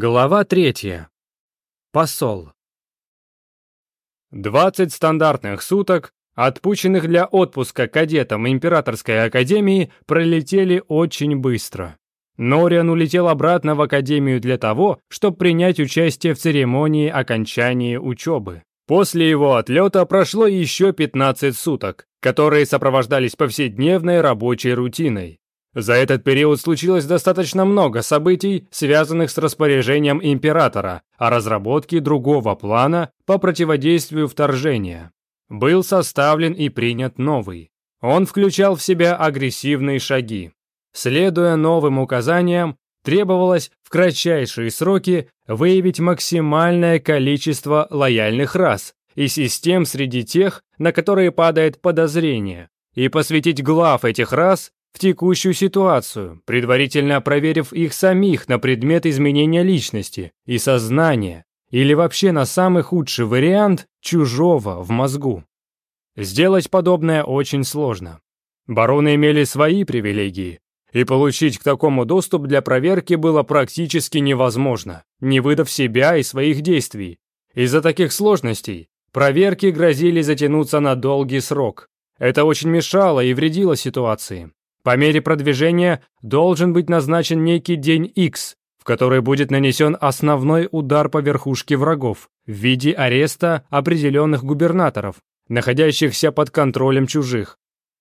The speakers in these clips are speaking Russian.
Глава третья. Посол. 20 стандартных суток, отпущенных для отпуска кадетам Императорской Академии, пролетели очень быстро. Нориан улетел обратно в Академию для того, чтобы принять участие в церемонии окончания учебы. После его отлета прошло еще 15 суток, которые сопровождались повседневной рабочей рутиной. За этот период случилось достаточно много событий, связанных с распоряжением императора о разработке другого плана по противодействию вторжения. Был составлен и принят новый. Он включал в себя агрессивные шаги. Следуя новым указаниям, требовалось в кратчайшие сроки выявить максимальное количество лояльных рас и систем среди тех, на которые падает подозрение, и посвятить глав этих рас текущую ситуацию, предварительно проверив их самих на предмет изменения личности и сознания, или вообще на самый худший вариант чужого в мозгу. Сделать подобное очень сложно. Бароны имели свои привилегии, и получить к такому доступ для проверки было практически невозможно, не выдав себя и своих действий. Из-за таких сложностей проверки грозили затянуться на долгий срок. Это очень мешало и вредило ситуации. По мере продвижения должен быть назначен некий день X, в который будет нанесен основной удар по верхушке врагов в виде ареста определенных губернаторов, находящихся под контролем чужих.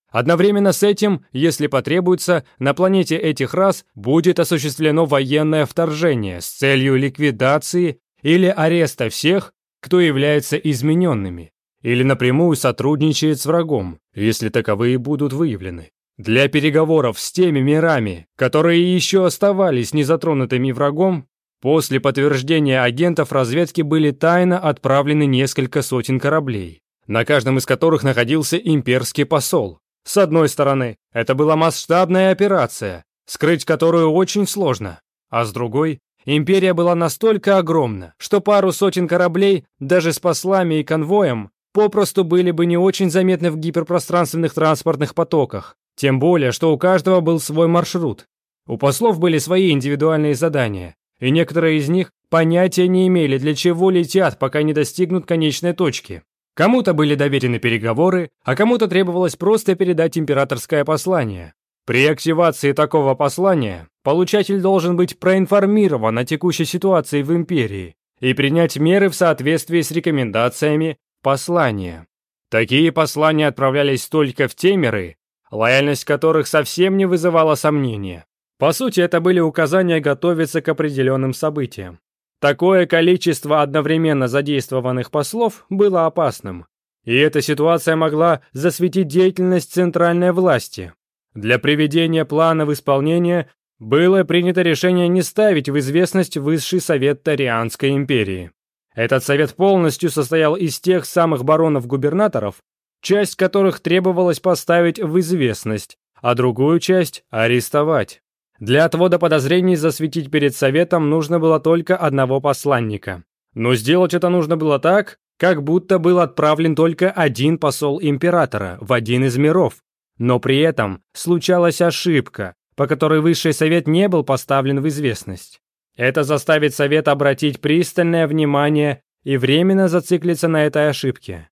Одновременно с этим, если потребуется, на планете этих рас будет осуществлено военное вторжение с целью ликвидации или ареста всех, кто является измененными или напрямую сотрудничает с врагом, если таковые будут выявлены. Для переговоров с теми мирами, которые еще оставались незатронутыми врагом, после подтверждения агентов разведки были тайно отправлены несколько сотен кораблей, на каждом из которых находился имперский посол. С одной стороны, это была масштабная операция, скрыть которую очень сложно, а с другой, империя была настолько огромна, что пару сотен кораблей, даже с послами и конвоем, попросту были бы не очень заметны в гиперпространственных транспортных потоках, тем более, что у каждого был свой маршрут. У послов были свои индивидуальные задания, и некоторые из них понятия не имели, для чего летят, пока не достигнут конечной точки. Кому-то были доверены переговоры, а кому-то требовалось просто передать императорское послание. При активации такого послания получатель должен быть проинформирован о текущей ситуации в империи и принять меры в соответствии с рекомендациями послания. Такие послания отправлялись только в те миры, лояльность которых совсем не вызывала сомнения. По сути, это были указания готовиться к определенным событиям. Такое количество одновременно задействованных послов было опасным, и эта ситуация могла засветить деятельность центральной власти. Для приведения плана в исполнение было принято решение не ставить в известность Высший Совет Тарианской империи. Этот совет полностью состоял из тех самых баронов-губернаторов, часть которых требовалось поставить в известность, а другую часть – арестовать. Для отвода подозрений засветить перед советом нужно было только одного посланника. Но сделать это нужно было так, как будто был отправлен только один посол императора в один из миров. Но при этом случалась ошибка, по которой высший совет не был поставлен в известность. Это заставит совет обратить пристальное внимание и временно зациклиться на этой ошибке.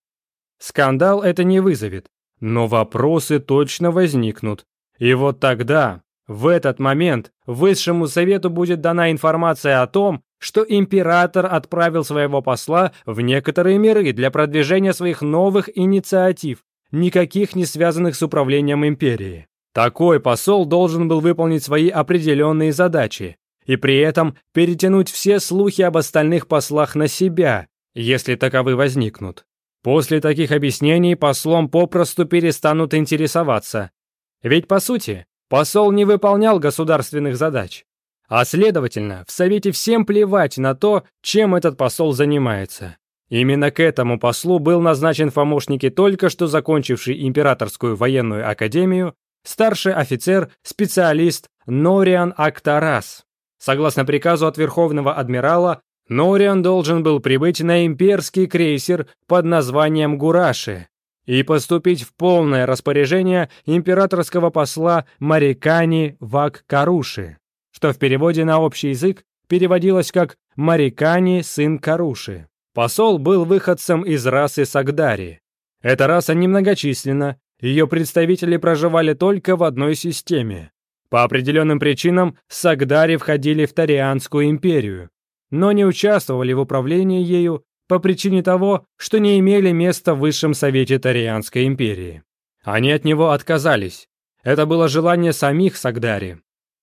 Скандал это не вызовет, но вопросы точно возникнут. И вот тогда, в этот момент, Высшему Совету будет дана информация о том, что император отправил своего посла в некоторые миры для продвижения своих новых инициатив, никаких не связанных с управлением империи. Такой посол должен был выполнить свои определенные задачи и при этом перетянуть все слухи об остальных послах на себя, если таковы возникнут. После таких объяснений послом попросту перестанут интересоваться. Ведь, по сути, посол не выполнял государственных задач. А следовательно, в Совете всем плевать на то, чем этот посол занимается. Именно к этому послу был назначен помощник и только что закончивший Императорскую военную академию старший офицер, специалист Нориан Актарас. Согласно приказу от Верховного Адмирала, Нориан должен был прибыть на имперский крейсер под названием «Гураши» и поступить в полное распоряжение императорского посла Марикани Вак Каруши, что в переводе на общий язык переводилось как «Марикани, сын Каруши». Посол был выходцем из расы Сагдари. Эта раса немногочисленна, ее представители проживали только в одной системе. По определенным причинам Сагдари входили в Тарианскую империю, но не участвовали в управлении ею по причине того, что не имели места в Высшем Совете Тарианской империи. Они от него отказались. Это было желание самих Сагдари.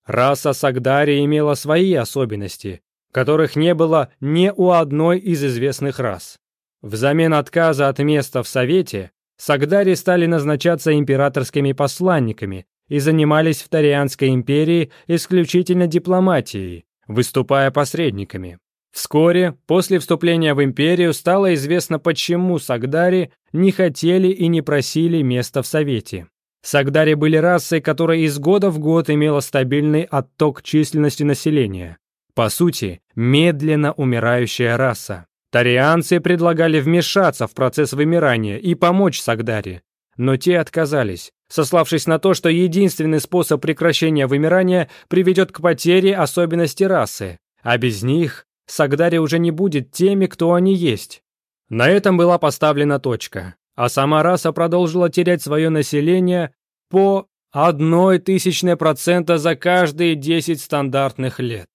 Раса Сагдари имела свои особенности, которых не было ни у одной из известных рас. Взамен отказа от места в Совете Сагдари стали назначаться императорскими посланниками и занимались в Тарианской империи исключительно дипломатией, выступая посредниками. Вскоре, после вступления в империю, стало известно, почему Сагдари не хотели и не просили места в Совете. Сагдари были расой, которая из года в год имела стабильный отток численности населения. По сути, медленно умирающая раса. Тарианцы предлагали вмешаться в процесс вымирания и помочь Сагдари, но те отказались, сославшись на то, что единственный способ прекращения вымирания приведет к потере особенности расы, а без них Сагдари уже не будет теми, кто они есть. На этом была поставлена точка, а сама раса продолжила терять свое население по одной тысячной процента за каждые 10 стандартных лет.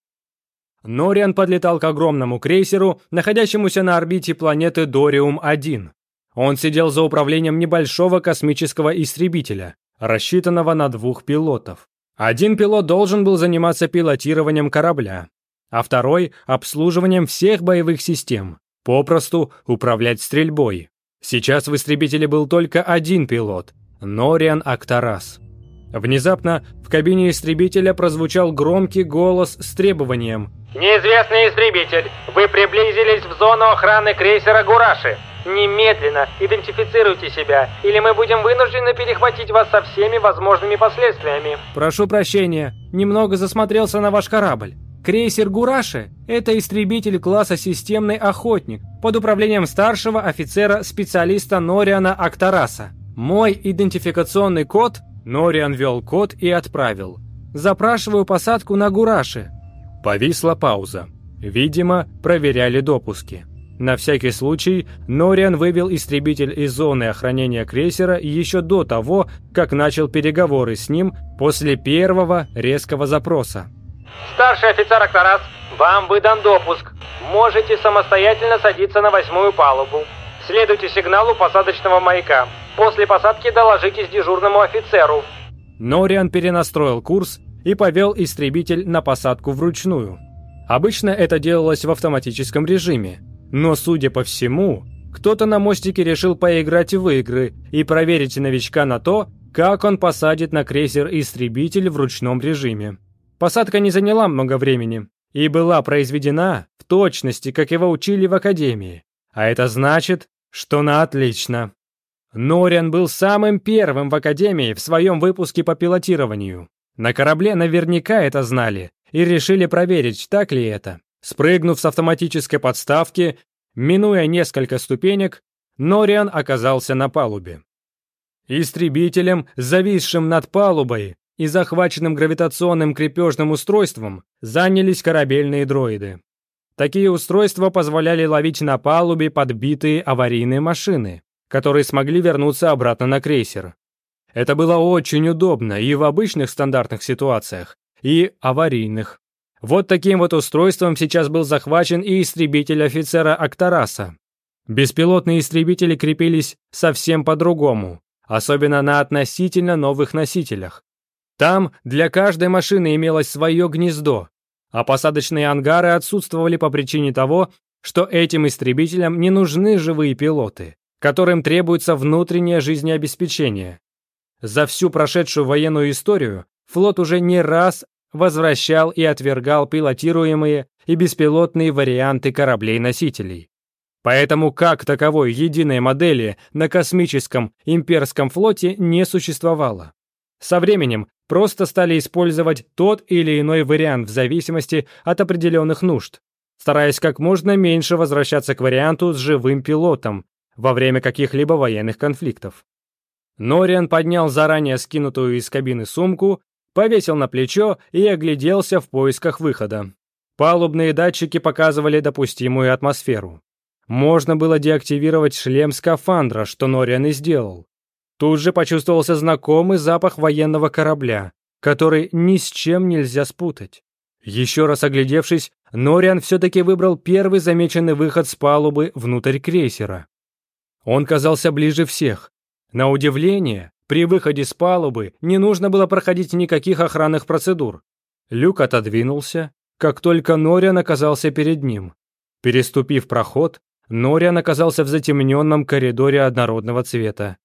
Нориан подлетал к огромному крейсеру, находящемуся на орбите планеты Дориум-1. Он сидел за управлением небольшого космического истребителя, рассчитанного на двух пилотов. Один пилот должен был заниматься пилотированием корабля, а второй – обслуживанием всех боевых систем, попросту управлять стрельбой. Сейчас в истребителе был только один пилот – Нориан Актарас. Внезапно в кабине истребителя прозвучал громкий голос с требованием «Неизвестный истребитель, вы приблизились в зону охраны крейсера «Гураши». Немедленно идентифицируйте себя, или мы будем вынуждены перехватить вас со всеми возможными последствиями». «Прошу прощения, немного засмотрелся на ваш корабль. Крейсер «Гураши» — это истребитель класса «Системный охотник» под управлением старшего офицера-специалиста Нориана Актараса. Мой идентификационный код — Нориан ввел код и отправил. «Запрашиваю посадку на Гураше. Повисла пауза. Видимо, проверяли допуски. На всякий случай, Нориан вывел истребитель из зоны охранения крейсера еще до того, как начал переговоры с ним после первого резкого запроса. «Старший офицер Аксарас, вам выдан допуск. Можете самостоятельно садиться на восьмую палубу. Следуйте сигналу посадочного маяка. После посадки доложитесь дежурному офицеру». Нориан перенастроил курс и повел истребитель на посадку вручную. Обычно это делалось в автоматическом режиме, но, судя по всему, кто-то на мостике решил поиграть в игры и проверить новичка на то, как он посадит на крейсер-истребитель в ручном режиме. Посадка не заняла много времени и была произведена в точности, как его учили в академии. А это значит, что на отлично. Норин был самым первым в академии в своем выпуске по пилотированию. На корабле наверняка это знали и решили проверить, так ли это. Спрыгнув с автоматической подставки, минуя несколько ступенек, Нориан оказался на палубе. Истребителем, зависшим над палубой, и захваченным гравитационным крепежным устройством занялись корабельные дроиды. Такие устройства позволяли ловить на палубе подбитые аварийные машины, которые смогли вернуться обратно на крейсер. Это было очень удобно и в обычных стандартных ситуациях, и аварийных. Вот таким вот устройством сейчас был захвачен и истребитель офицера Актараса. Беспилотные истребители крепились совсем по-другому, особенно на относительно новых носителях. Там для каждой машины имелось свое гнездо, а посадочные ангары отсутствовали по причине того, что этим истребителям не нужны живые пилоты, которым требуется внутреннее жизнеобеспечение. За всю прошедшую военную историю флот уже не раз возвращал и отвергал пилотируемые и беспилотные варианты кораблей-носителей. Поэтому как таковой единой модели на космическом имперском флоте не существовало. Со временем просто стали использовать тот или иной вариант в зависимости от определенных нужд, стараясь как можно меньше возвращаться к варианту с живым пилотом во время каких-либо военных конфликтов. Нориан поднял заранее скинутую из кабины сумку, повесил на плечо и огляделся в поисках выхода. Палубные датчики показывали допустимую атмосферу. Можно было деактивировать шлем скафандра, что Нориан и сделал. Тут же почувствовался знакомый запах военного корабля, который ни с чем нельзя спутать. Еще раз оглядевшись, Нориан все-таки выбрал первый замеченный выход с палубы внутрь крейсера. Он казался ближе всех. На удивление, при выходе с палубы не нужно было проходить никаких охранных процедур. Люк отодвинулся, как только Нориан оказался перед ним. Переступив проход, Нориан оказался в затемненном коридоре однородного цвета.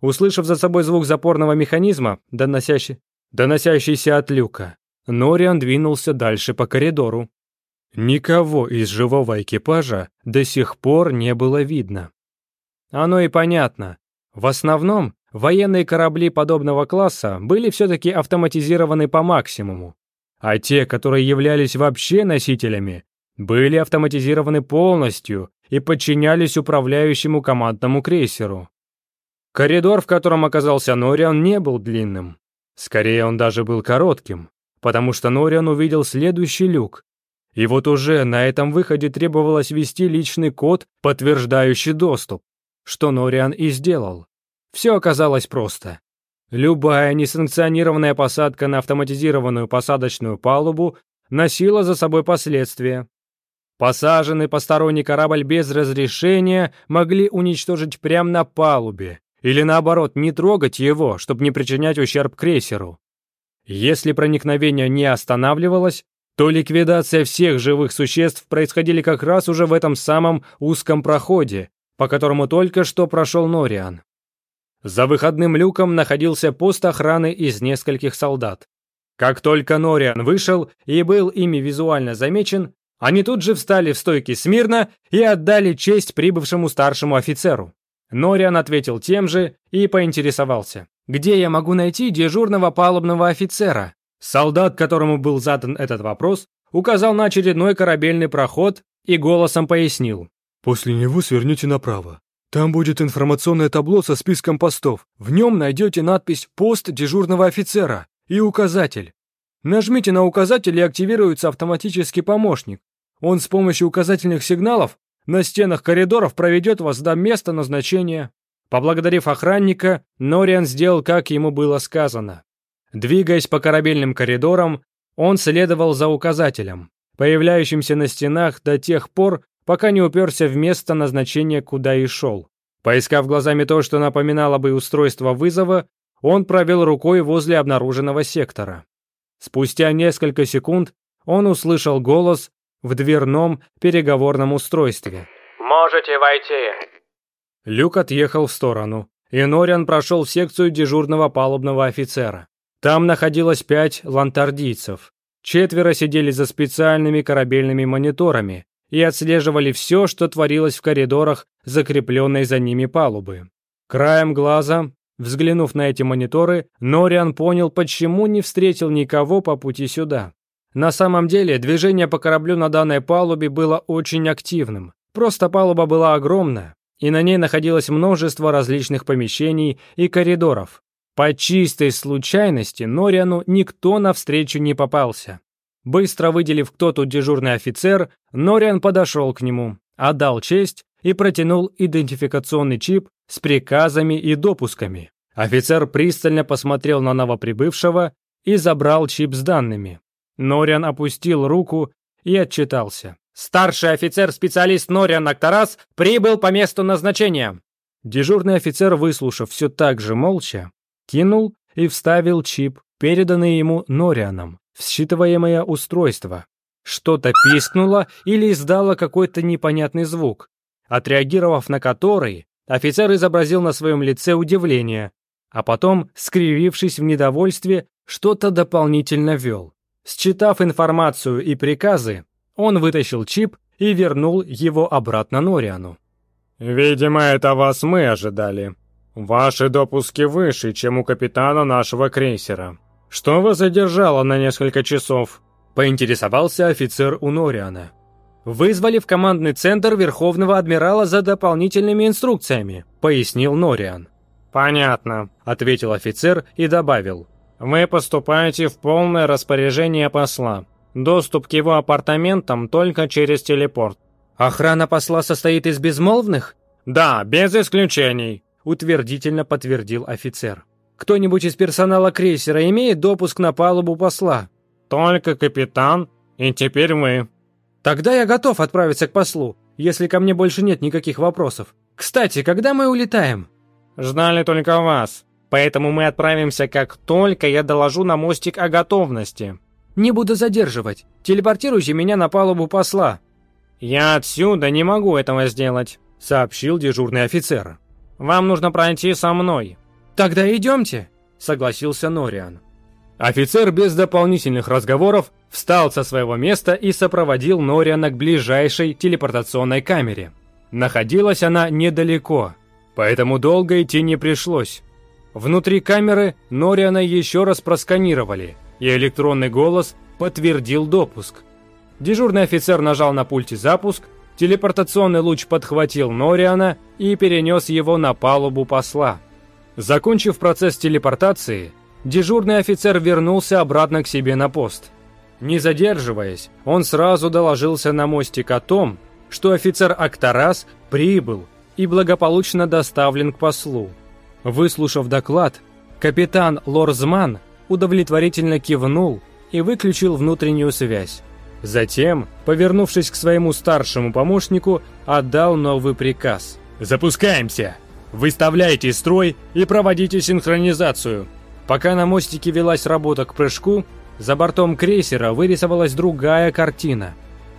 Услышав за собой звук запорного механизма, доносящий... доносящийся от люка, Нориан двинулся дальше по коридору. Никого из живого экипажа до сих пор не было видно. Оно и понятно. В основном военные корабли подобного класса были все-таки автоматизированы по максимуму, а те, которые являлись вообще носителями, были автоматизированы полностью и подчинялись управляющему командному крейсеру. Коридор, в котором оказался Нориан, не был длинным. Скорее, он даже был коротким, потому что Нориан увидел следующий люк. И вот уже на этом выходе требовалось ввести личный код, подтверждающий доступ, что Нориан и сделал. Все оказалось просто. Любая несанкционированная посадка на автоматизированную посадочную палубу носила за собой последствия. Посаженный посторонний корабль без разрешения могли уничтожить прямо на палубе, или наоборот, не трогать его, чтобы не причинять ущерб крейсеру. Если проникновение не останавливалось, то ликвидация всех живых существ происходили как раз уже в этом самом узком проходе, по которому только что прошел Нориан. За выходным люком находился пост охраны из нескольких солдат. Как только Нориан вышел и был ими визуально замечен, они тут же встали в стойки смирно и отдали честь прибывшему старшему офицеру. Нориан ответил тем же и поинтересовался. «Где я могу найти дежурного палубного офицера?» Солдат, которому был задан этот вопрос, указал на очередной корабельный проход и голосом пояснил. «После него сверните направо. Там будет информационное табло со списком постов. В нем найдете надпись «Пост дежурного офицера» и указатель. Нажмите на указатель и активируется автоматический помощник. Он с помощью указательных сигналов на стенах коридоров проведет вас до места назначения». Поблагодарив охранника, Нориан сделал, как ему было сказано. Двигаясь по корабельным коридорам, он следовал за указателем, появляющимся на стенах до тех пор, пока не уперся в место назначения, куда и шел. Поискав глазами то, что напоминало бы устройство вызова, он провел рукой возле обнаруженного сектора. Спустя несколько секунд он услышал голос, в дверном переговорном устройстве. «Можете войти». Люк отъехал в сторону, и Нориан прошел в секцию дежурного палубного офицера. Там находилось пять лантардийцев. Четверо сидели за специальными корабельными мониторами и отслеживали все, что творилось в коридорах, закрепленной за ними палубы. Краем глаза, взглянув на эти мониторы, Нориан понял, почему не встретил никого по пути сюда. На самом деле, движение по кораблю на данной палубе было очень активным. Просто палуба была огромная, и на ней находилось множество различных помещений и коридоров. По чистой случайности Нориану никто навстречу не попался. Быстро выделив, кто тут дежурный офицер, Нориан подошел к нему, отдал честь и протянул идентификационный чип с приказами и допусками. Офицер пристально посмотрел на новоприбывшего и забрал чип с данными. Нориан опустил руку и отчитался. «Старший офицер-специалист Нориан Актарас прибыл по месту назначения!» Дежурный офицер, выслушав все так же молча, кинул и вставил чип, переданный ему Норианом, в считываемое устройство. Что-то пискнуло или издало какой-то непонятный звук, отреагировав на который, офицер изобразил на своем лице удивление, а потом, скривившись в недовольстве, что-то дополнительно вел. Считав информацию и приказы, он вытащил чип и вернул его обратно Нориану. «Видимо, это вас мы ожидали. Ваши допуски выше, чем у капитана нашего крейсера. Что вас задержало на несколько часов?» Поинтересовался офицер у Нориана. «Вызвали в командный центр Верховного Адмирала за дополнительными инструкциями», пояснил Нориан. «Понятно», ответил офицер и добавил. Вы поступаете в полное распоряжение посла. Доступ к его апартаментам только через телепорт. Охрана посла состоит из безмолвных? Да, без исключений, утвердительно подтвердил офицер. Кто-нибудь из персонала крейсера имеет допуск на палубу посла? Только капитан, и теперь мы. Тогда я готов отправиться к послу, если ко мне больше нет никаких вопросов. Кстати, когда мы улетаем? Ждали только вас. Поэтому мы отправимся, как только я доложу на мостик о готовности. Не буду задерживать. Телепортируйте меня на палубу посла. Я отсюда не могу этого сделать, сообщил дежурный офицер. Вам нужно пройти со мной. Тогда идемте, согласился Нориан. Офицер без дополнительных разговоров встал со своего места и сопроводил Нориана к ближайшей телепортационной камере. Находилась она недалеко, поэтому долго идти не пришлось. Внутри камеры Нориана еще раз просканировали, и электронный голос подтвердил допуск. Дежурный офицер нажал на пульте запуск, телепортационный луч подхватил Нориана и перенес его на палубу посла. Закончив процесс телепортации, дежурный офицер вернулся обратно к себе на пост. Не задерживаясь, он сразу доложился на мостик о том, что офицер Актарас прибыл и благополучно доставлен к послу. Выслушав доклад, капитан Лорзман удовлетворительно кивнул и выключил внутреннюю связь. Затем, повернувшись к своему старшему помощнику, отдал новый приказ. «Запускаемся! Выставляйте строй и проводите синхронизацию!» Пока на мостике велась работа к прыжку, за бортом крейсера вырисовалась другая картина.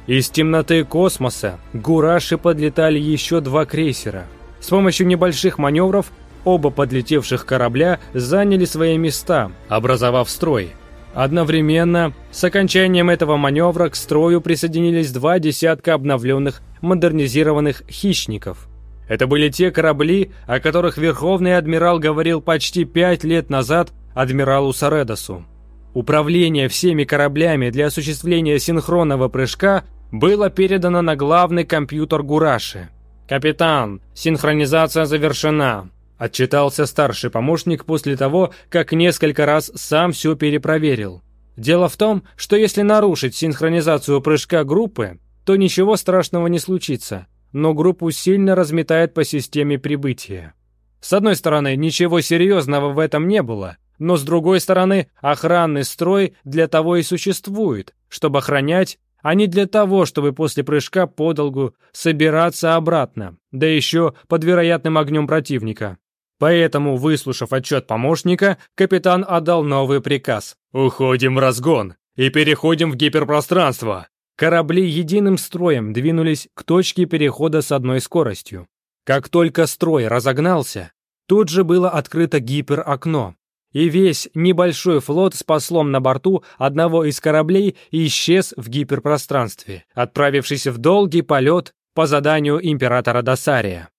Из темноты космоса Гураши подлетали еще два крейсера. С помощью небольших маневров оба подлетевших корабля заняли свои места, образовав строй. Одновременно с окончанием этого маневра к строю присоединились два десятка обновленных, модернизированных «Хищников». Это были те корабли, о которых Верховный Адмирал говорил почти пять лет назад адмиралу Саредосу. Управление всеми кораблями для осуществления синхронного прыжка было передано на главный компьютер Гураши. «Капитан, синхронизация завершена. Отчитался старший помощник после того, как несколько раз сам все перепроверил. Дело в том, что если нарушить синхронизацию прыжка группы, то ничего страшного не случится, но группу сильно разметает по системе прибытия. С одной стороны, ничего серьезного в этом не было, но с другой стороны, охранный строй для того и существует, чтобы охранять, а не для того, чтобы после прыжка подолгу собираться обратно, да еще под вероятным огнем противника. Поэтому, выслушав отчет помощника, капитан отдал новый приказ. «Уходим в разгон и переходим в гиперпространство!» Корабли единым строем двинулись к точке перехода с одной скоростью. Как только строй разогнался, тут же было открыто гиперокно, и весь небольшой флот с послом на борту одного из кораблей исчез в гиперпространстве, отправившись в долгий полет по заданию императора Досария.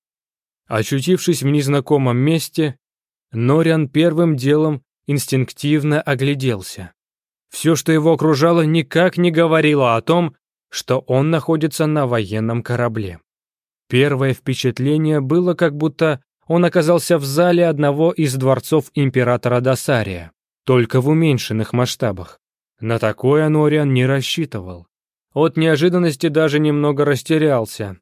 Очутившись в незнакомом месте, Нориан первым делом инстинктивно огляделся. Все, что его окружало, никак не говорило о том, что он находится на военном корабле. Первое впечатление было, как будто он оказался в зале одного из дворцов императора Досария, только в уменьшенных масштабах. На такое Нориан не рассчитывал. От неожиданности даже немного растерялся,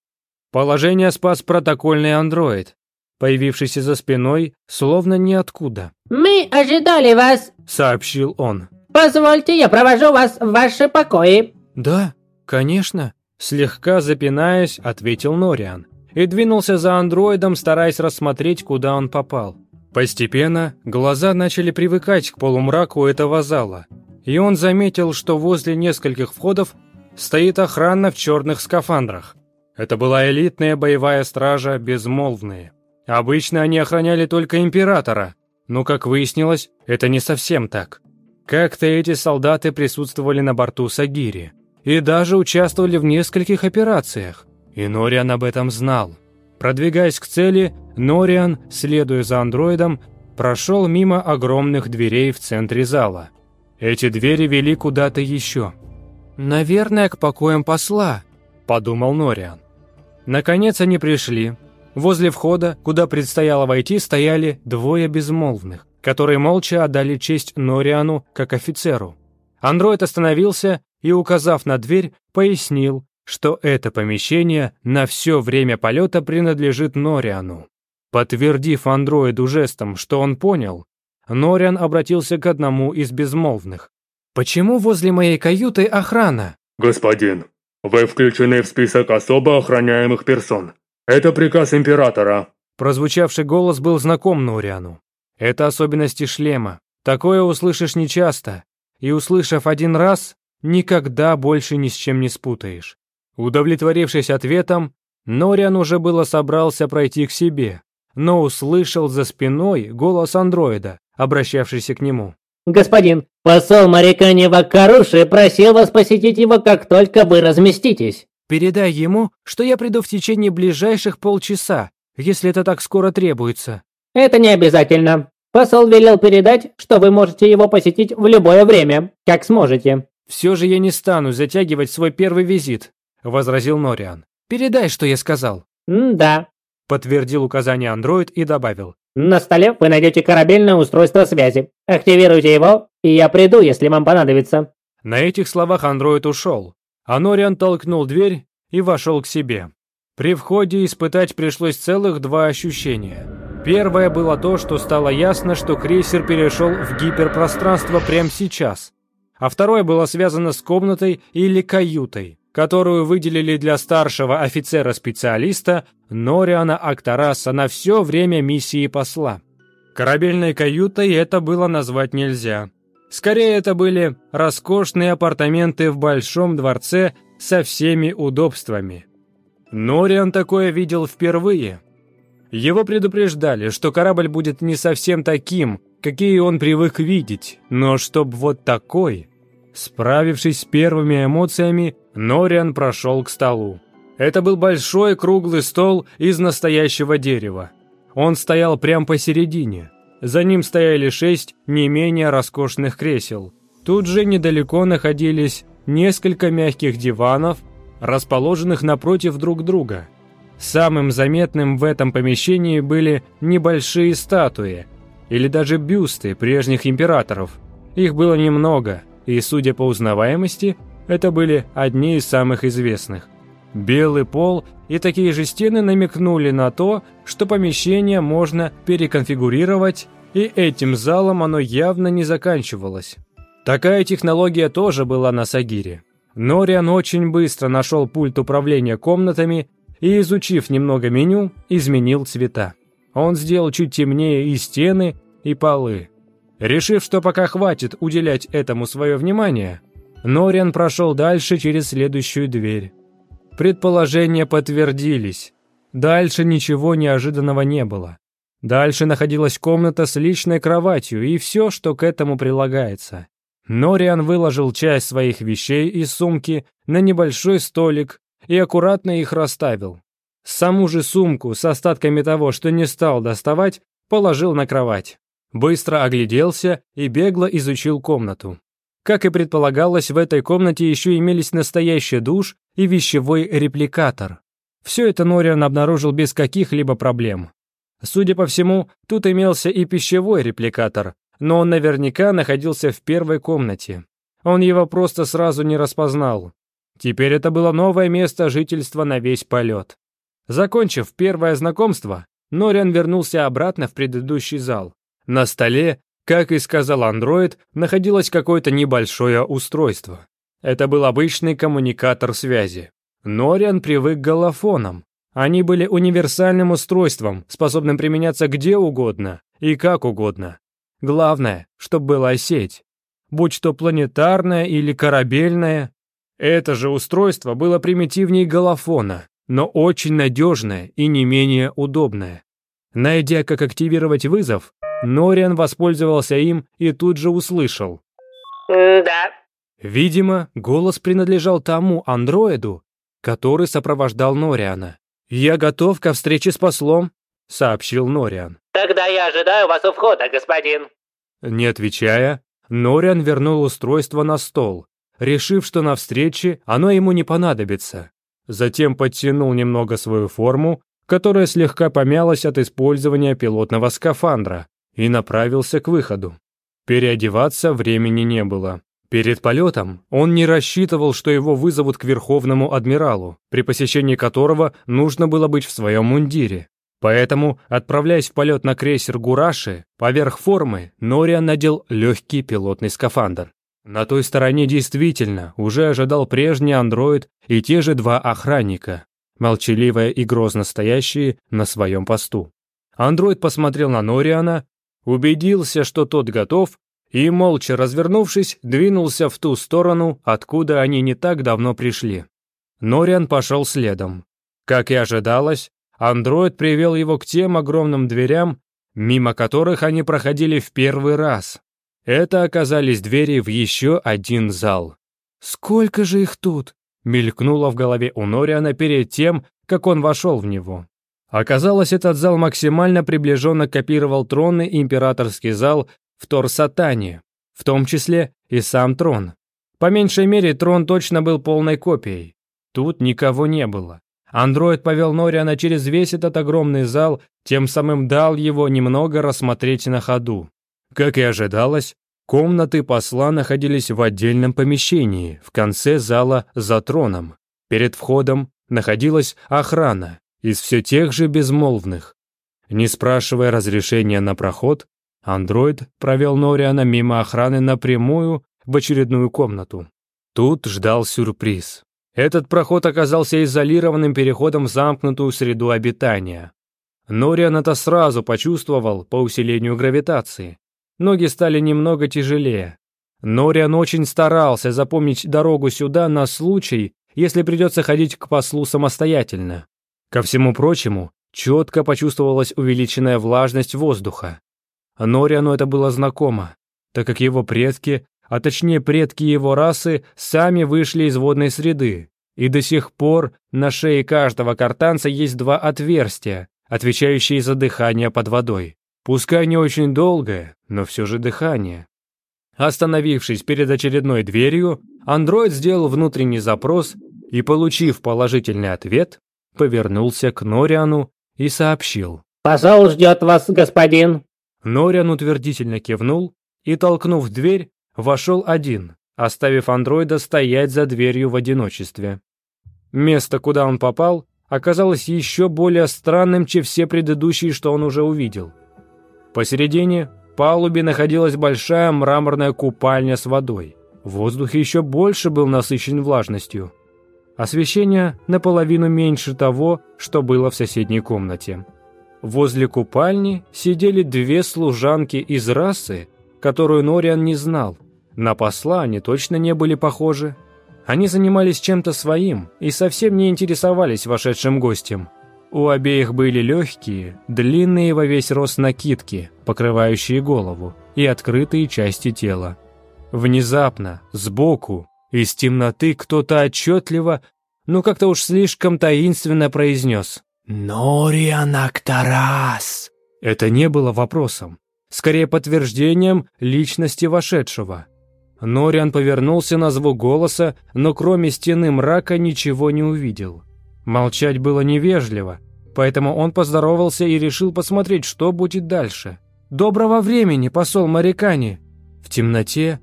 Положение спас протокольный андроид, появившийся за спиной, словно ниоткуда. «Мы ожидали вас», — сообщил он. «Позвольте, я провожу вас в ваши покои». «Да, конечно», — слегка запинаясь, ответил Нориан и двинулся за андроидом, стараясь рассмотреть, куда он попал. Постепенно глаза начали привыкать к полумраку этого зала, и он заметил, что возле нескольких входов стоит охрана в черных скафандрах. Это была элитная боевая стража «Безмолвные». Обычно они охраняли только императора, но, как выяснилось, это не совсем так. Как-то эти солдаты присутствовали на борту Сагири и даже участвовали в нескольких операциях, и Нориан об этом знал. Продвигаясь к цели, Нориан, следуя за андроидом, прошел мимо огромных дверей в центре зала. Эти двери вели куда-то еще. «Наверное, к покоям посла», – подумал Нориан. Наконец они пришли. Возле входа, куда предстояло войти, стояли двое безмолвных, которые молча отдали честь Нориану как офицеру. Андроид остановился и, указав на дверь, пояснил, что это помещение на все время полета принадлежит Нориану. Подтвердив андроиду жестом, что он понял, Нориан обратился к одному из безмолвных. «Почему возле моей каюты охрана?» «Господин, вы включены в список особо охраняемых персон. Это приказ императора». Прозвучавший голос был знаком Нуриану. Это особенности шлема. Такое услышишь нечасто. И услышав один раз, никогда больше ни с чем не спутаешь. Удовлетворившись ответом, Нориан уже было собрался пройти к себе, но услышал за спиной голос андроида, обращавшийся к нему. «Господин, посол Мариканева Каруши просил вас посетить его, как только вы разместитесь». «Передай ему, что я приду в течение ближайших полчаса, если это так скоро требуется». «Это не обязательно. Посол велел передать, что вы можете его посетить в любое время, как сможете». «Все же я не стану затягивать свой первый визит», – возразил Нориан. «Передай, что я сказал». «Да», – подтвердил указание андроид и добавил. На столе вы найдете корабельное устройство связи. Активируйте его, и я приду, если вам понадобится». На этих словах андроид ушел. а Нориан толкнул дверь и вошел к себе. При входе испытать пришлось целых два ощущения. Первое было то, что стало ясно, что крейсер перешел в гиперпространство прямо сейчас. А второе было связано с комнатой или каютой которую выделили для старшего офицера-специалиста Нориана Актараса на все время миссии посла. Корабельной каютой это было назвать нельзя. Скорее, это были роскошные апартаменты в Большом дворце со всеми удобствами. Нориан такое видел впервые. Его предупреждали, что корабль будет не совсем таким, какие он привык видеть, но чтоб вот такой. Справившись с первыми эмоциями, Нориан прошел к столу. Это был большой круглый стол из настоящего дерева. Он стоял прямо посередине. За ним стояли шесть не менее роскошных кресел. Тут же недалеко находились несколько мягких диванов, расположенных напротив друг друга. Самым заметным в этом помещении были небольшие статуи или даже бюсты прежних императоров. Их было немного, и, судя по узнаваемости, это были одни из самых известных. Белый пол и такие же стены намекнули на то, что помещение можно переконфигурировать, и этим залом оно явно не заканчивалось. Такая технология тоже была на Сагире. Нориан очень быстро нашел пульт управления комнатами и, изучив немного меню, изменил цвета. Он сделал чуть темнее и стены, и полы. Решив, что пока хватит уделять этому свое внимание, Норин прошел дальше через следующую дверь. Предположения подтвердились. Дальше ничего неожиданного не было. Дальше находилась комната с личной кроватью и все, что к этому прилагается. Нориан выложил часть своих вещей из сумки на небольшой столик и аккуратно их расставил. Саму же сумку с остатками того, что не стал доставать, положил на кровать. Быстро огляделся и бегло изучил комнату. Как и предполагалось, в этой комнате еще имелись настоящий душ и вещевой репликатор. Все это Нориан обнаружил без каких-либо проблем. Судя по всему, тут имелся и пищевой репликатор, но он наверняка находился в первой комнате. Он его просто сразу не распознал. Теперь это было новое место жительства на весь полет. Закончив первое знакомство, Нориан вернулся обратно в предыдущий зал. На столе как и сказал андроид, находилось какое-то небольшое устройство. Это был обычный коммуникатор связи. Нориан привык к голофонам. Они были универсальным устройством, способным применяться где угодно и как угодно. Главное, чтобы была сеть. Будь то планетарная или корабельная. Это же устройство было примитивнее голофона, но очень надежное и не менее удобное. Найдя, как активировать вызов, Нориан воспользовался им и тут же услышал. «Да». Видимо, голос принадлежал тому андроиду, который сопровождал Нориана. «Я готов ко встрече с послом», — сообщил Нориан. «Тогда я ожидаю вас у входа, господин». Не отвечая, Нориан вернул устройство на стол, решив, что на встрече оно ему не понадобится. Затем подтянул немного свою форму, которая слегка помялась от использования пилотного скафандра, и направился к выходу. Переодеваться времени не было. Перед полетом он не рассчитывал, что его вызовут к верховному адмиралу, при посещении которого нужно было быть в своем мундире. Поэтому, отправляясь в полет на крейсер Гураши, поверх формы Нориан надел легкий пилотный скафандр. На той стороне действительно уже ожидал прежний андроид и те же два охранника, молчаливые и грозно стоящие на своем посту. Андроид посмотрел на Нориана, убедился, что тот готов, и, молча развернувшись, двинулся в ту сторону, откуда они не так давно пришли. Нориан пошел следом. Как и ожидалось, андроид привел его к тем огромным дверям, мимо которых они проходили в первый раз. Это оказались двери в еще один зал. «Сколько же их тут?» мелькнуло в голове у Нориана перед тем, как он вошел в него. Оказалось, этот зал максимально приближенно копировал тронный императорский зал в Торсатане, в том числе и сам трон. По меньшей мере, трон точно был полной копией. Тут никого не было. Андроид повел Нориана через весь этот огромный зал, тем самым дал его немного рассмотреть на ходу. Как и ожидалось, комнаты посла находились в отдельном помещении, в конце зала за троном. Перед входом находилась охрана, из все тех же безмолвных. Не спрашивая разрешения на проход, андроид провел Нориана мимо охраны напрямую в очередную комнату. Тут ждал сюрприз. Этот проход оказался изолированным переходом в замкнутую среду обитания. Нориан это сразу почувствовал по усилению гравитации. Ноги стали немного тяжелее. Нориан очень старался запомнить дорогу сюда на случай, если придется ходить к послу самостоятельно. Ко всему прочему, четко почувствовалась увеличенная влажность воздуха. Нориану это было знакомо, так как его предки, а точнее предки его расы, сами вышли из водной среды. И до сих пор на шее каждого картанца есть два отверстия, отвечающие за дыхание под водой. Пускай не очень долгое, но все же дыхание. Остановившись перед очередной дверью, андроид сделал внутренний запрос и, получив положительный ответ, повернулся к Нориану и сообщил. «Посол ждет вас, господин!» Нориан утвердительно кивнул и, толкнув дверь, вошел один, оставив андроида стоять за дверью в одиночестве. Место, куда он попал, оказалось еще более странным, чем все предыдущие, что он уже увидел. Посередине палубе находилась большая мраморная купальня с водой. Воздух еще больше был насыщен влажностью. Освещение наполовину меньше того, что было в соседней комнате. Возле купальни сидели две служанки из расы, которую Нориан не знал. На посла они точно не были похожи. Они занимались чем-то своим и совсем не интересовались вошедшим гостем. У обеих были легкие, длинные во весь рост накидки, покрывающие голову, и открытые части тела. Внезапно, сбоку, из темноты кто-то отчетливо, но как-то уж слишком таинственно произнес. «Нориан Актарас!» Это не было вопросом, скорее подтверждением личности вошедшего. Нориан повернулся на звук голоса, но кроме стены мрака ничего не увидел. Молчать было невежливо, поэтому он поздоровался и решил посмотреть, что будет дальше. «Доброго времени, посол Марикани!» В темноте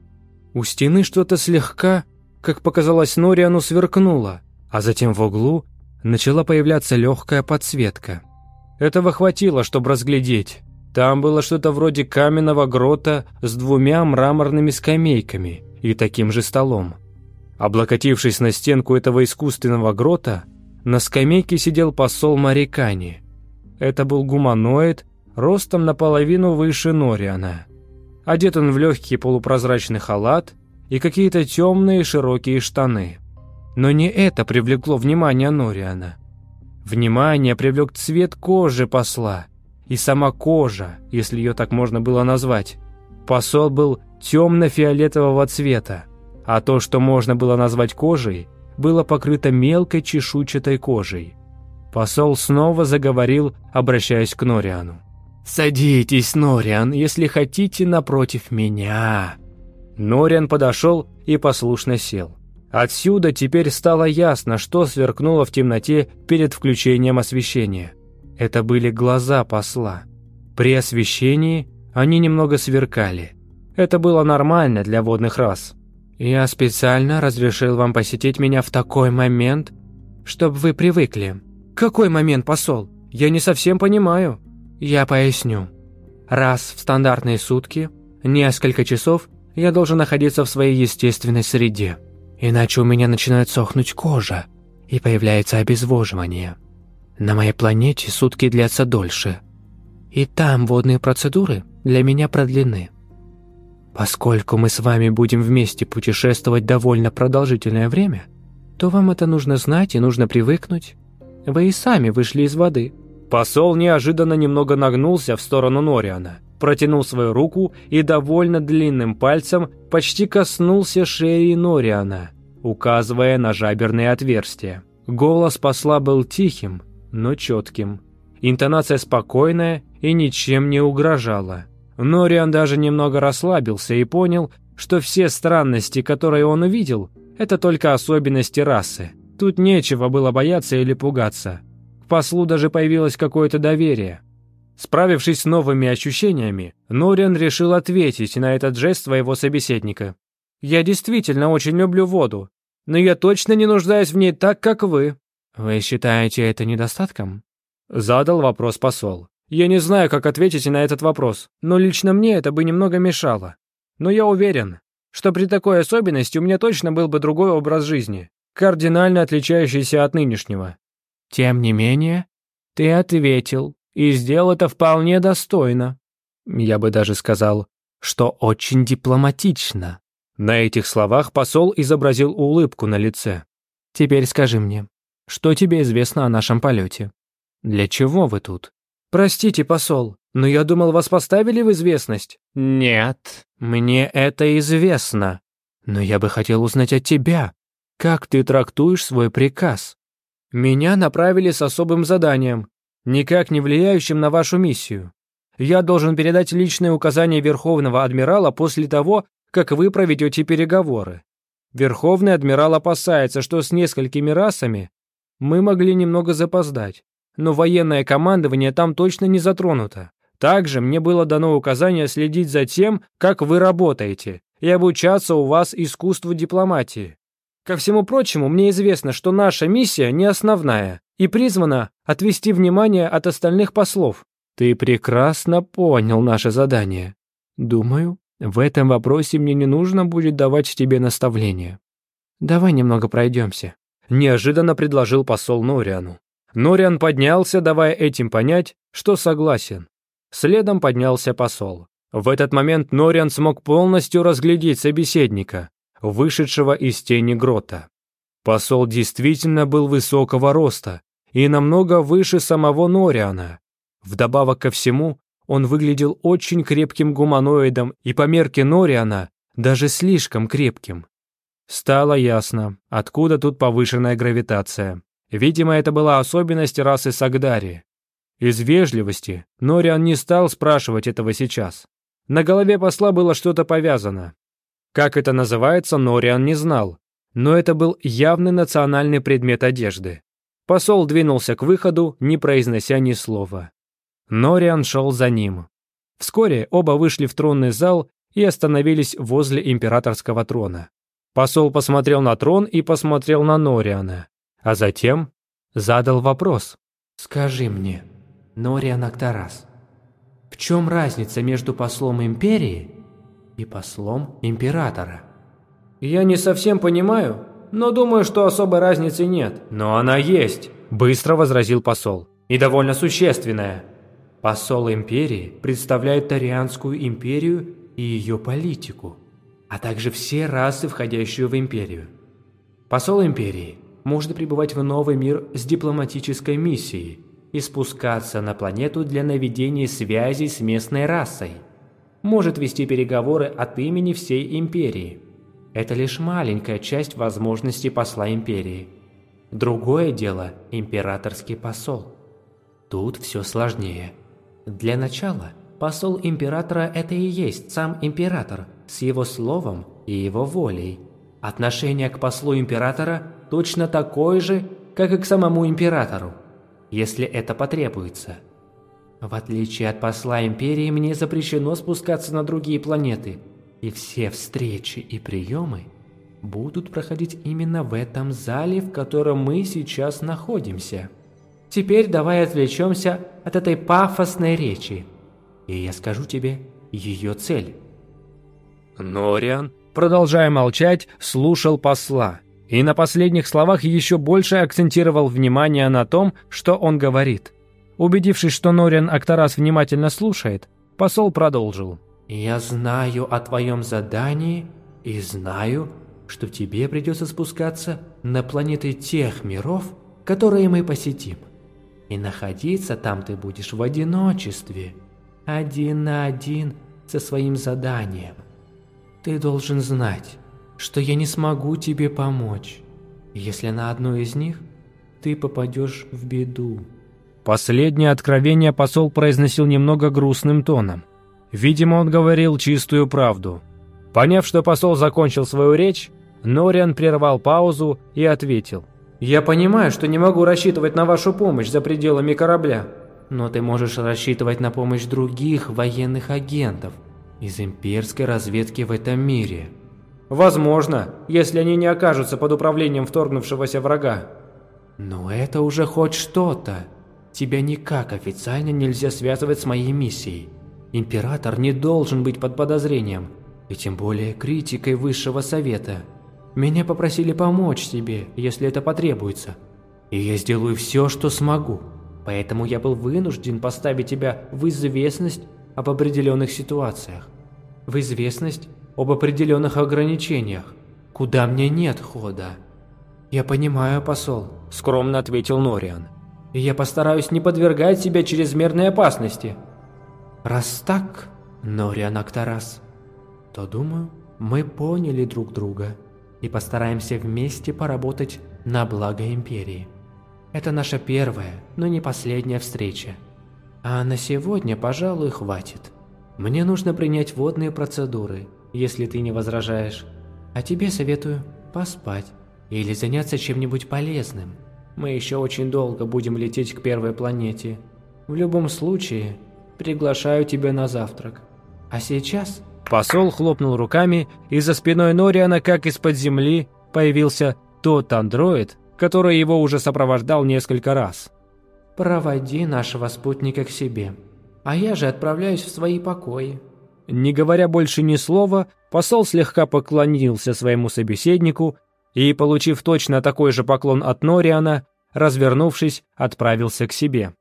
у стены что-то слегка как показалось Нори, оно сверкнуло, а затем в углу начала появляться легкая подсветка. Этого хватило, чтобы разглядеть. Там было что-то вроде каменного грота с двумя мраморными скамейками и таким же столом. Облокотившись на стенку этого искусственного грота, на скамейке сидел посол Марикани. Это был гуманоид, ростом наполовину выше Нориана. Одет он в легкий полупрозрачный халат – и какие-то темные широкие штаны. Но не это привлекло внимание Нориана. Внимание привлек цвет кожи посла. И сама кожа, если ее так можно было назвать. Посол был темно-фиолетового цвета, а то, что можно было назвать кожей, было покрыто мелкой чешуйчатой кожей. Посол снова заговорил, обращаясь к Нориану. «Садитесь, Нориан, если хотите, напротив меня. Норин подошел и послушно сел. Отсюда теперь стало ясно, что сверкнуло в темноте перед включением освещения. Это были глаза посла. При освещении они немного сверкали. Это было нормально для водных рас. «Я специально разрешил вам посетить меня в такой момент, чтобы вы привыкли». «Какой момент, посол? Я не совсем понимаю». «Я поясню. Раз в стандартные сутки, несколько часов я должен находиться в своей естественной среде, иначе у меня начинает сохнуть кожа и появляется обезвоживание. На моей планете сутки длятся дольше, и там водные процедуры для меня продлены. Поскольку мы с вами будем вместе путешествовать довольно продолжительное время, то вам это нужно знать и нужно привыкнуть. Вы и сами вышли из воды». Посол неожиданно немного нагнулся в сторону Нориана – протянул свою руку и довольно длинным пальцем почти коснулся шеи Нориана, указывая на жаберные отверстия. Голос посла был тихим, но четким. Интонация спокойная и ничем не угрожала. Нориан даже немного расслабился и понял, что все странности, которые он увидел, это только особенности расы. Тут нечего было бояться или пугаться. К послу даже появилось какое-то доверие – Справившись с новыми ощущениями, Нурин решил ответить на этот жест своего собеседника. «Я действительно очень люблю воду, но я точно не нуждаюсь в ней так, как вы». «Вы считаете это недостатком?» Задал вопрос посол. «Я не знаю, как ответить на этот вопрос, но лично мне это бы немного мешало. Но я уверен, что при такой особенности у меня точно был бы другой образ жизни, кардинально отличающийся от нынешнего». «Тем не менее, ты ответил», и сделал это вполне достойно. Я бы даже сказал, что очень дипломатично. На этих словах посол изобразил улыбку на лице. «Теперь скажи мне, что тебе известно о нашем полете? Для чего вы тут?» «Простите, посол, но я думал, вас поставили в известность». «Нет, мне это известно. Но я бы хотел узнать от тебя, как ты трактуешь свой приказ». «Меня направили с особым заданием никак не влияющим на вашу миссию. Я должен передать личные указания Верховного Адмирала после того, как вы проведете переговоры. Верховный Адмирал опасается, что с несколькими расами мы могли немного запоздать, но военное командование там точно не затронуто. Также мне было дано указание следить за тем, как вы работаете, и обучаться у вас искусству дипломатии. Ко всему прочему, мне известно, что наша миссия не основная, и призвана отвести внимание от остальных послов. Ты прекрасно понял наше задание. Думаю, в этом вопросе мне не нужно будет давать тебе наставления. Давай немного пройдемся. Неожиданно предложил посол Нориану. Нориан поднялся, давая этим понять, что согласен. Следом поднялся посол. В этот момент Нориан смог полностью разглядеть собеседника, вышедшего из тени грота. Посол действительно был высокого роста и намного выше самого Нориана. Вдобавок ко всему, он выглядел очень крепким гуманоидом и по мерке Нориана даже слишком крепким. Стало ясно, откуда тут повышенная гравитация. Видимо, это была особенность расы Сагдари. Из вежливости Нориан не стал спрашивать этого сейчас. На голове посла было что-то повязано. Как это называется, Нориан не знал, но это был явный национальный предмет одежды. Посол двинулся к выходу, не произнося ни слова. Нориан шел за ним. Вскоре оба вышли в тронный зал и остановились возле императорского трона. Посол посмотрел на трон и посмотрел на Нориана, а затем задал вопрос. «Скажи мне, Нориан Актарас, в чем разница между послом империи и послом императора?» Я не совсем понимаю, но думаю, что особой разницы нет. Но она есть, быстро возразил посол. И довольно существенная. Посол империи представляет Тарианскую империю и ее политику, а также все расы, входящие в империю. Посол империи может прибывать в новый мир с дипломатической миссией и спускаться на планету для наведения связей с местной расой. Может вести переговоры от имени всей империи – это лишь маленькая часть возможностей посла Империи. Другое дело – императорский посол. Тут все сложнее. Для начала, посол Императора – это и есть сам Император, с его словом и его волей. Отношение к послу Императора точно такое же, как и к самому Императору, если это потребуется. В отличие от посла Империи, мне запрещено спускаться на другие планеты – и все встречи и приемы будут проходить именно в этом зале, в котором мы сейчас находимся. Теперь давай отвлечемся от этой пафосной речи, и я скажу тебе ее цель. Нориан, продолжая молчать, слушал посла и на последних словах еще больше акцентировал внимание на том, что он говорит. Убедившись, что Нориан Актарас внимательно слушает, посол продолжил. Я знаю о твоем задании и знаю, что тебе придется спускаться на планеты тех миров, которые мы посетим. И находиться там ты будешь в одиночестве, один на один со своим заданием. Ты должен знать, что я не смогу тебе помочь, если на одну из них ты попадешь в беду. Последнее откровение посол произносил немного грустным тоном – Видимо, он говорил чистую правду. Поняв, что посол закончил свою речь, Нориан прервал паузу и ответил. «Я понимаю, что не могу рассчитывать на вашу помощь за пределами корабля, но ты можешь рассчитывать на помощь других военных агентов из имперской разведки в этом мире». «Возможно, если они не окажутся под управлением вторгнувшегося врага». «Но это уже хоть что-то. Тебя никак официально нельзя связывать с моей миссией». Император не должен быть под подозрением, и тем более критикой Высшего Совета. Меня попросили помочь тебе, если это потребуется. И я сделаю все, что смогу. Поэтому я был вынужден поставить тебя в известность об определенных ситуациях. В известность об определенных ограничениях, куда мне нет хода. «Я понимаю, посол», – скромно ответил Нориан. «И я постараюсь не подвергать себя чрезмерной опасности», Раз так, Норианактарас, то, думаю, мы поняли друг друга и постараемся вместе поработать на благо Империи. Это наша первая, но не последняя встреча. А на сегодня, пожалуй, хватит. Мне нужно принять водные процедуры, если ты не возражаешь. А тебе советую поспать или заняться чем-нибудь полезным. Мы еще очень долго будем лететь к первой планете. В любом случае, приглашаю тебя на завтрак. А сейчас...» Посол хлопнул руками, и за спиной Нориана, как из-под земли, появился тот андроид, который его уже сопровождал несколько раз. «Проводи нашего спутника к себе, а я же отправляюсь в свои покои». Не говоря больше ни слова, посол слегка поклонился своему собеседнику и, получив точно такой же поклон от Нориана, развернувшись, отправился к себе.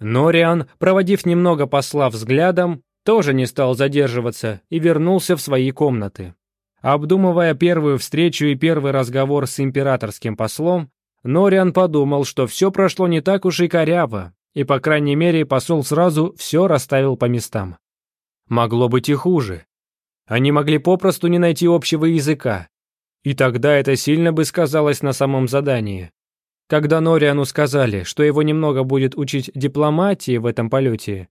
Нориан, проводив немного посла взглядом, тоже не стал задерживаться и вернулся в свои комнаты. Обдумывая первую встречу и первый разговор с императорским послом, Нориан подумал, что все прошло не так уж и коряво, и, по крайней мере, посол сразу все расставил по местам. Могло быть и хуже. Они могли попросту не найти общего языка, и тогда это сильно бы сказалось на самом задании. Когда Нориану сказали, что его немного будет учить дипломатии в этом полете,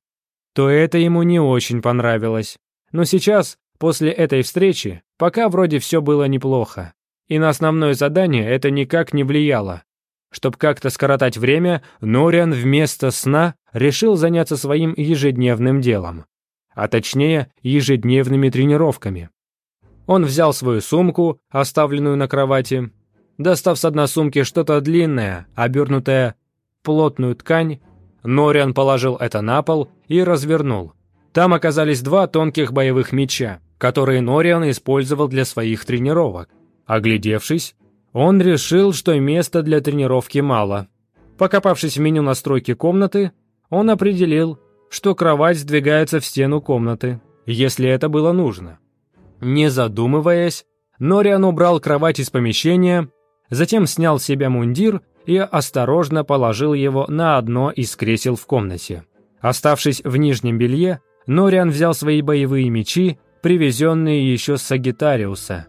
то это ему не очень понравилось. Но сейчас, после этой встречи, пока вроде все было неплохо. И на основное задание это никак не влияло. Чтобы как-то скоротать время, Нориан вместо сна решил заняться своим ежедневным делом. А точнее, ежедневными тренировками. Он взял свою сумку, оставленную на кровати, Достав с одной сумки что-то длинное, обернутое плотную ткань, Нориан положил это на пол и развернул. Там оказались два тонких боевых меча, которые Нориан использовал для своих тренировок. Оглядевшись, он решил, что места для тренировки мало. Покопавшись в меню настройки комнаты, он определил, что кровать сдвигается в стену комнаты, если это было нужно. Не задумываясь, Нориан убрал кровать из помещения затем снял с себя мундир и осторожно положил его на одно из кресел в комнате. Оставшись в нижнем белье, Нориан взял свои боевые мечи, привезенные еще с Сагитариуса.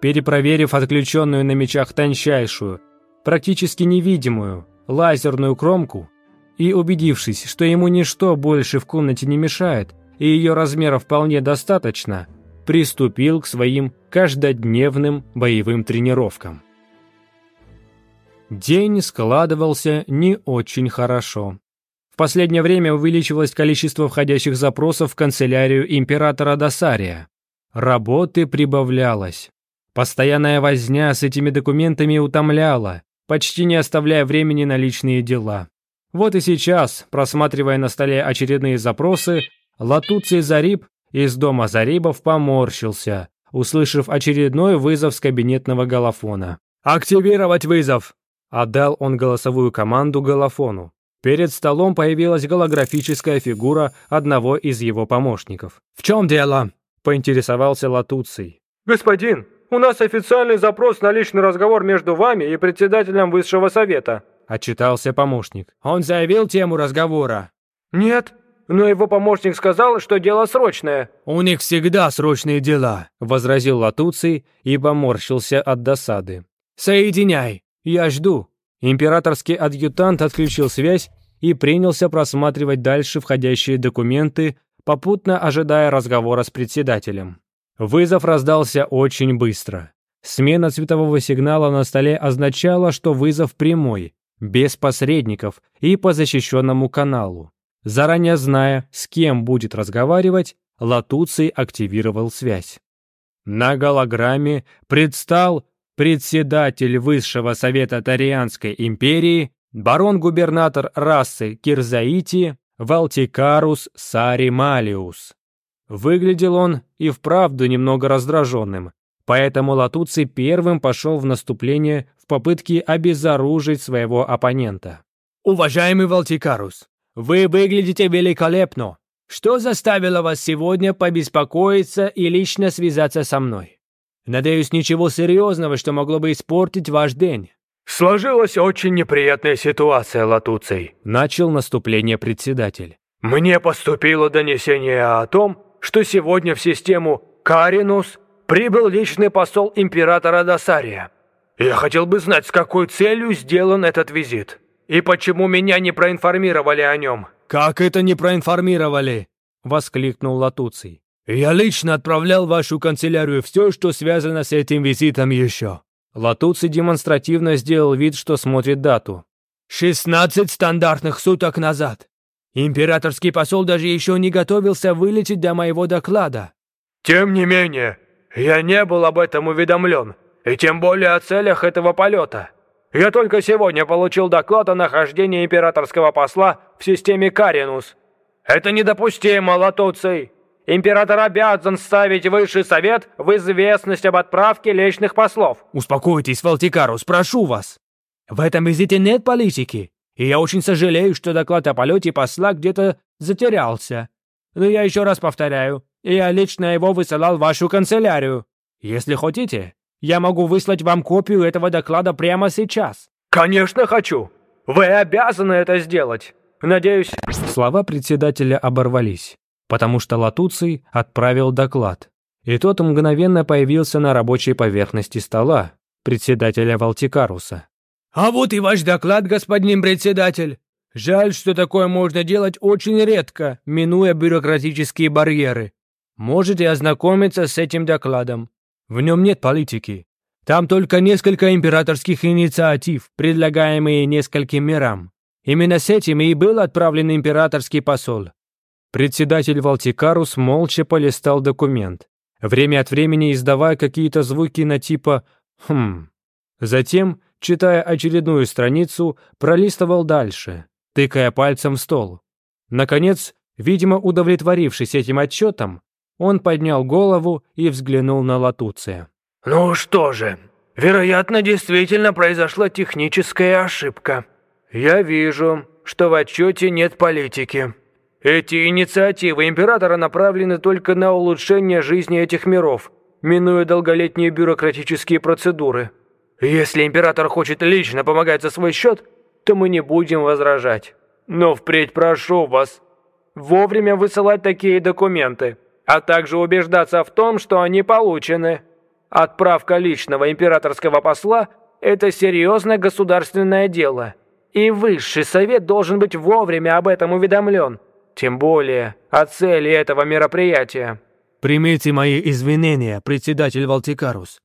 Перепроверив отключенную на мечах тончайшую, практически невидимую, лазерную кромку и убедившись, что ему ничто больше в комнате не мешает и ее размера вполне достаточно, приступил к своим каждодневным боевым тренировкам. День складывался не очень хорошо. В последнее время увеличилось количество входящих запросов в канцелярию императора Досария. Работы прибавлялось. Постоянная возня с этими документами утомляла, почти не оставляя времени на личные дела. Вот и сейчас, просматривая на столе очередные запросы, Латуций Зариб из дома Зарибов поморщился, услышав очередной вызов с кабинетного голофона. «Активировать вызов!» Отдал он голосовую команду Голофону. Перед столом появилась голографическая фигура одного из его помощников. «В чем дело?» – поинтересовался Латуций. «Господин, у нас официальный запрос на личный разговор между вами и председателем высшего совета», – отчитался помощник. «Он заявил тему разговора?» «Нет, но его помощник сказал, что дело срочное». «У них всегда срочные дела», – возразил Латуций и поморщился от досады. «Соединяй». «Я жду». Императорский адъютант отключил связь и принялся просматривать дальше входящие документы, попутно ожидая разговора с председателем. Вызов раздался очень быстро. Смена цветового сигнала на столе означала, что вызов прямой, без посредников и по защищенному каналу. Заранее зная, с кем будет разговаривать, Латуций активировал связь. На голограмме предстал председатель Высшего Совета Тарианской империи, барон-губернатор расы Кирзаити Валтикарус Сарималиус. Выглядел он и вправду немного раздраженным, поэтому Латуций первым пошел в наступление в попытке обезоружить своего оппонента. «Уважаемый Валтикарус, вы выглядите великолепно. Что заставило вас сегодня побеспокоиться и лично связаться со мной?» Надеюсь, ничего серьезного, что могло бы испортить ваш день». «Сложилась очень неприятная ситуация, Латуций», – начал наступление председатель. «Мне поступило донесение о том, что сегодня в систему Каринус прибыл личный посол императора Досария. Я хотел бы знать, с какой целью сделан этот визит, и почему меня не проинформировали о нем». «Как это не проинформировали?» – воскликнул Латуций. «Я лично отправлял в вашу канцелярию все, что связано с этим визитом еще». Латуци демонстративно сделал вид, что смотрит дату. «16 стандартных суток назад. Императорский посол даже еще не готовился вылететь до моего доклада». «Тем не менее, я не был об этом уведомлен, и тем более о целях этого полета. Я только сегодня получил доклад о нахождении императорского посла в системе Каринус. Это недопустимо, Латуций!» Император обязан ставить высший совет в известность об отправке личных послов. Успокойтесь, Валтикарус, прошу вас. В этом визите нет политики, и я очень сожалею, что доклад о полете посла где-то затерялся. Но я еще раз повторяю, я лично его высылал в вашу канцелярию. Если хотите, я могу выслать вам копию этого доклада прямо сейчас. Конечно, хочу. Вы обязаны это сделать. Надеюсь... Слова председателя оборвались потому что Латуций отправил доклад, и тот мгновенно появился на рабочей поверхности стола председателя Валтикаруса. «А вот и ваш доклад, господин председатель. Жаль, что такое можно делать очень редко, минуя бюрократические барьеры. Можете ознакомиться с этим докладом. В нем нет политики. Там только несколько императорских инициатив, предлагаемые нескольким мирам. Именно с этим и был отправлен императорский посол. Председатель Валтикарус молча полистал документ, время от времени издавая какие-то звуки на типа «хм». Затем, читая очередную страницу, пролистывал дальше, тыкая пальцем в стол. Наконец, видимо, удовлетворившись этим отчетом, он поднял голову и взглянул на Латуция. «Ну что же, вероятно, действительно произошла техническая ошибка. Я вижу, что в отчете нет политики». Эти инициативы императора направлены только на улучшение жизни этих миров, минуя долголетние бюрократические процедуры. Если император хочет лично помогать за свой счет, то мы не будем возражать. Но впредь прошу вас вовремя высылать такие документы, а также убеждаться в том, что они получены. Отправка личного императорского посла – это серьезное государственное дело, и высший совет должен быть вовремя об этом уведомлен тем более о цели этого мероприятия». «Примите мои извинения, председатель Валтикарус.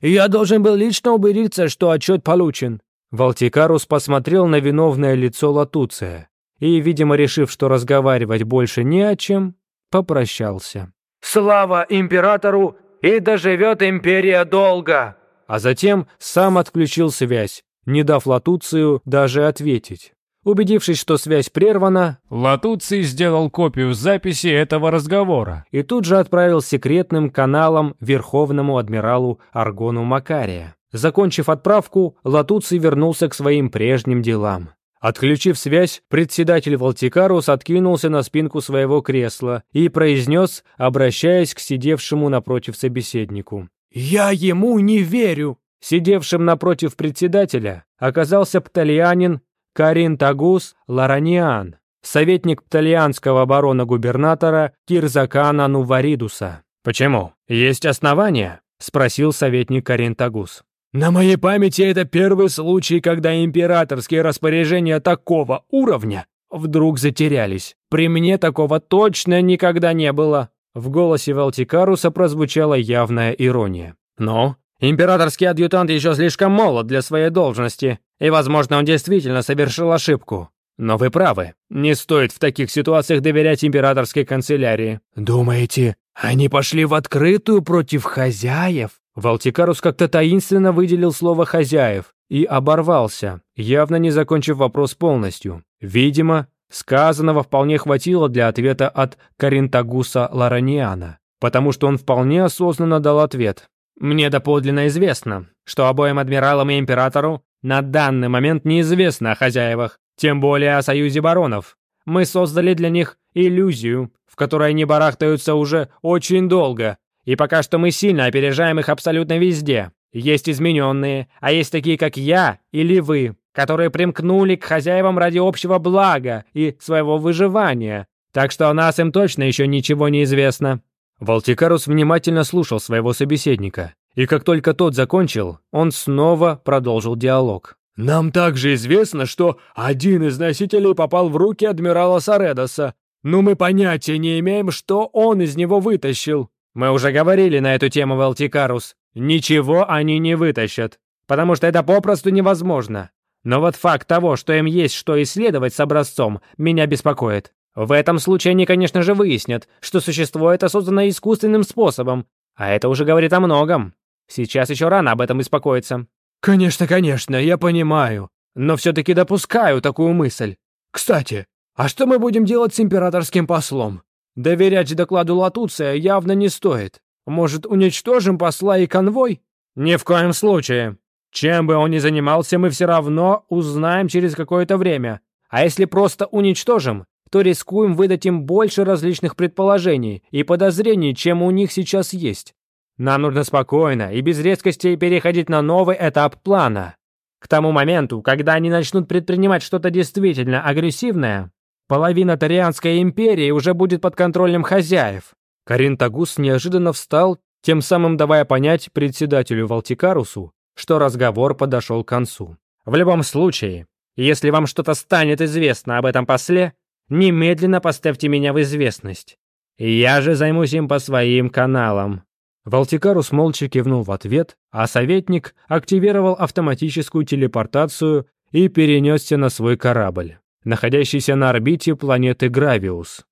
Я должен был лично убедиться, что отчет получен». Валтикарус посмотрел на виновное лицо Латуция и, видимо, решив, что разговаривать больше не о чем, попрощался. «Слава императору и доживет империя долго!» А затем сам отключил связь, не дав Латуцию даже ответить. Убедившись, что связь прервана, Латуций сделал копию записи этого разговора и тут же отправил секретным каналом верховному адмиралу Аргону Макария. Закончив отправку, Латуций вернулся к своим прежним делам. Отключив связь, председатель Валтикарус откинулся на спинку своего кресла и произнес, обращаясь к сидевшему напротив собеседнику. «Я ему не верю!» Сидевшим напротив председателя оказался птальянин Карин Тагус Лараниан, советник птальянского оборона-губернатора Кирзакана Нуваридуса. «Почему? Есть основания?» — спросил советник Карин Тагус. «На моей памяти это первый случай, когда императорские распоряжения такого уровня вдруг затерялись. При мне такого точно никогда не было». В голосе Валтикаруса прозвучала явная ирония. Но. Императорский адъютант еще слишком молод для своей должности, и, возможно, он действительно совершил ошибку. Но вы правы, не стоит в таких ситуациях доверять императорской канцелярии. Думаете, они пошли в открытую против хозяев? Валтикарус как-то таинственно выделил слово «хозяев» и оборвался, явно не закончив вопрос полностью. Видимо, сказанного вполне хватило для ответа от Каринтагуса Лараниана, потому что он вполне осознанно дал ответ. Мне доподлинно известно, что обоим адмиралам и императору на данный момент неизвестно о хозяевах, тем более о союзе баронов. Мы создали для них иллюзию, в которой они барахтаются уже очень долго, и пока что мы сильно опережаем их абсолютно везде. Есть измененные, а есть такие, как я или вы, которые примкнули к хозяевам ради общего блага и своего выживания. Так что о нас им точно еще ничего не известно. Валтикарус внимательно слушал своего собеседника, и как только тот закончил, он снова продолжил диалог. «Нам также известно, что один из носителей попал в руки адмирала Саредоса, но мы понятия не имеем, что он из него вытащил». «Мы уже говорили на эту тему, Валтикарус. Ничего они не вытащат, потому что это попросту невозможно. Но вот факт того, что им есть что исследовать с образцом, меня беспокоит. В этом случае они, конечно же, выяснят, что существо это создано искусственным способом, а это уже говорит о многом. Сейчас еще рано об этом беспокоиться». «Конечно, конечно, я понимаю, но все-таки допускаю такую мысль. Кстати, а что мы будем делать с императорским послом? Доверять докладу Латуция явно не стоит. Может, уничтожим посла и конвой?» «Ни в коем случае. Чем бы он ни занимался, мы все равно узнаем через какое-то время. А если просто уничтожим, то рискуем выдать им больше различных предположений и подозрений, чем у них сейчас есть. Нам нужно спокойно и без резкостей переходить на новый этап плана. К тому моменту, когда они начнут предпринимать что-то действительно агрессивное, половина Тарианской империи уже будет под контролем хозяев. Карин Тагус неожиданно встал, тем самым давая понять председателю Валтикарусу, что разговор подошел к концу. В любом случае, если вам что-то станет известно об этом после, Немедленно поставьте меня в известность. Я же займусь им по своим каналам». Валтикарус молча кивнул в ответ, а советник активировал автоматическую телепортацию и перенесся на свой корабль, находящийся на орбите планеты Гравиус.